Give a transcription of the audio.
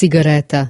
sigaretta.